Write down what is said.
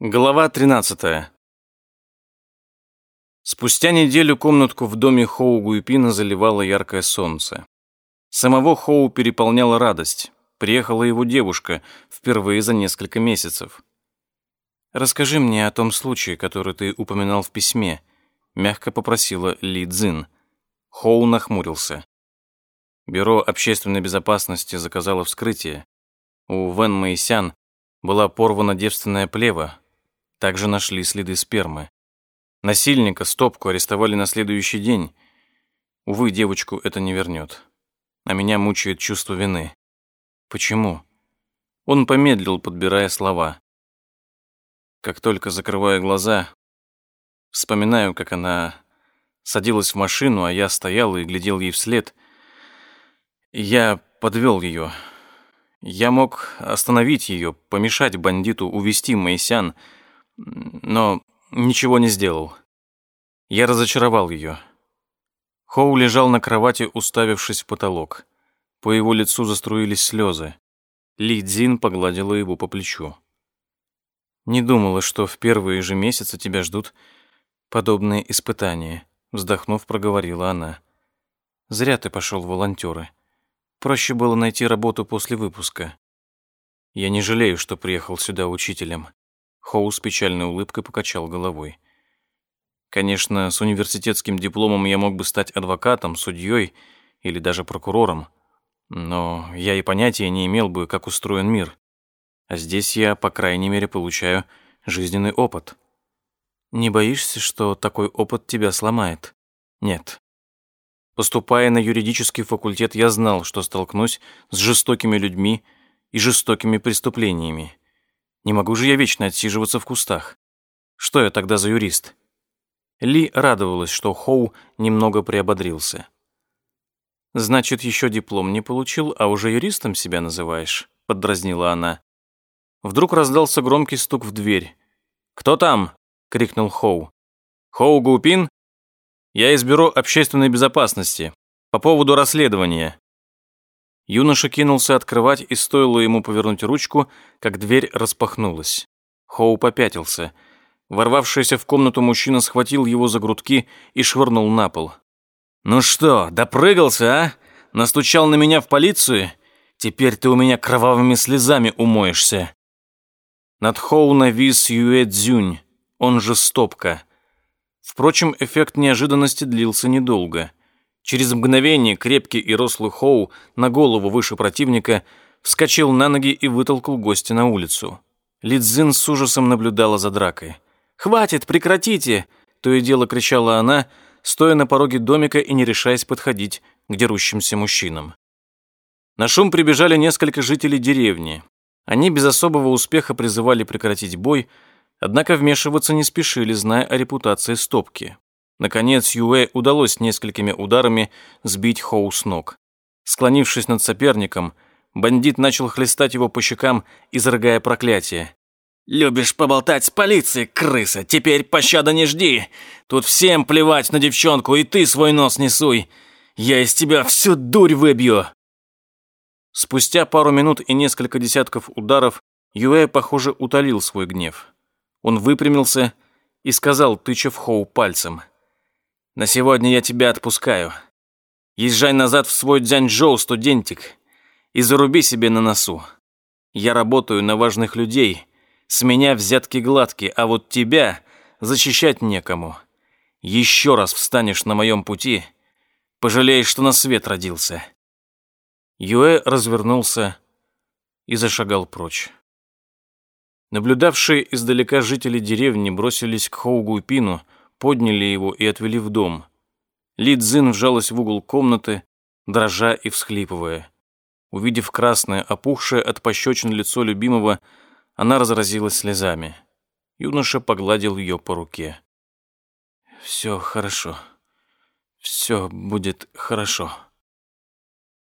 Глава 13. Спустя неделю комнатку в доме Хоу Гуйпина заливало яркое солнце. Самого Хоу переполняла радость. Приехала его девушка впервые за несколько месяцев. «Расскажи мне о том случае, который ты упоминал в письме», мягко попросила Ли Цзин. Хоу нахмурился. Бюро общественной безопасности заказало вскрытие. У Вэн Мэйсян была порвана девственная плева, также нашли следы спермы. Насильника, стопку, арестовали на следующий день. Увы, девочку это не вернет. А меня мучает чувство вины. Почему? Он помедлил, подбирая слова. Как только закрываю глаза, вспоминаю, как она садилась в машину, а я стоял и глядел ей вслед. Я подвел ее. Я мог остановить ее, помешать бандиту увести Моисян, но ничего не сделал. Я разочаровал ее. Хоу лежал на кровати, уставившись в потолок. По его лицу заструились слезы. Ли Цзин погладила его по плечу. «Не думала, что в первые же месяцы тебя ждут подобные испытания», вздохнув, проговорила она. «Зря ты пошел в волонтеры. Проще было найти работу после выпуска. Я не жалею, что приехал сюда учителем. Хоу с печальной улыбкой покачал головой. Конечно, с университетским дипломом я мог бы стать адвокатом, судьей или даже прокурором, но я и понятия не имел бы, как устроен мир. А здесь я, по крайней мере, получаю жизненный опыт. Не боишься, что такой опыт тебя сломает? Нет. Поступая на юридический факультет, я знал, что столкнусь с жестокими людьми и жестокими преступлениями. Не могу же я вечно отсиживаться в кустах. Что я тогда за юрист? Ли радовалась, что Хоу немного приободрился. «Значит, еще диплом не получил, а уже юристом себя называешь?» — поддразнила она. Вдруг раздался громкий стук в дверь. «Кто там?» — крикнул Хоу. «Хоу Гупин? Я из Бюро общественной безопасности. По поводу расследования». Юноша кинулся открывать, и стоило ему повернуть ручку, как дверь распахнулась. Хоу попятился. Ворвавшийся в комнату мужчина схватил его за грудки и швырнул на пол. «Ну что, допрыгался, а? Настучал на меня в полицию? Теперь ты у меня кровавыми слезами умоешься». Над Хоу навис Юэ Цзюнь, он же Стопка. Впрочем, эффект неожиданности длился недолго – Через мгновение крепкий и рослый Хоу на голову выше противника вскочил на ноги и вытолкал гостя на улицу. Лидзин с ужасом наблюдала за дракой. «Хватит, прекратите!» — то и дело кричала она, стоя на пороге домика и не решаясь подходить к дерущимся мужчинам. На шум прибежали несколько жителей деревни. Они без особого успеха призывали прекратить бой, однако вмешиваться не спешили, зная о репутации стопки. Наконец, Юэ удалось несколькими ударами сбить Хоу с ног. Склонившись над соперником, бандит начал хлестать его по щекам, изрыгая проклятие. «Любишь поболтать с полицией, крыса? Теперь пощады не жди. Тут всем плевать на девчонку, и ты свой нос не суй. Я из тебя всю дурь выбью!» Спустя пару минут и несколько десятков ударов Юэ, похоже, утолил свой гнев. Он выпрямился и сказал, тыча в Хоу пальцем – на сегодня я тебя отпускаю. Езжай назад в свой Дзяньчжоу, студентик, и заруби себе на носу. Я работаю на важных людей, с меня взятки гладкие, а вот тебя защищать некому. Еще раз встанешь на моем пути, пожалеешь, что на свет родился». Юэ развернулся и зашагал прочь. Наблюдавшие издалека жители деревни бросились к Хоугу Пину, подняли его и отвели в дом. Ли Цзин вжалась в угол комнаты, дрожа и всхлипывая. Увидев красное, опухшее от пощечин лицо любимого, она разразилась слезами. Юноша погладил ее по руке. «Все хорошо. Все будет хорошо».